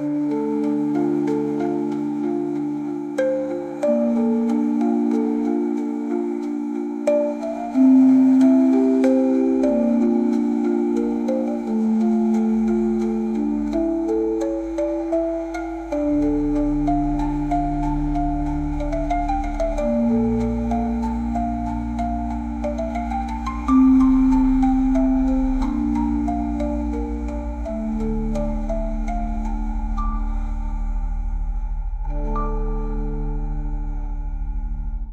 you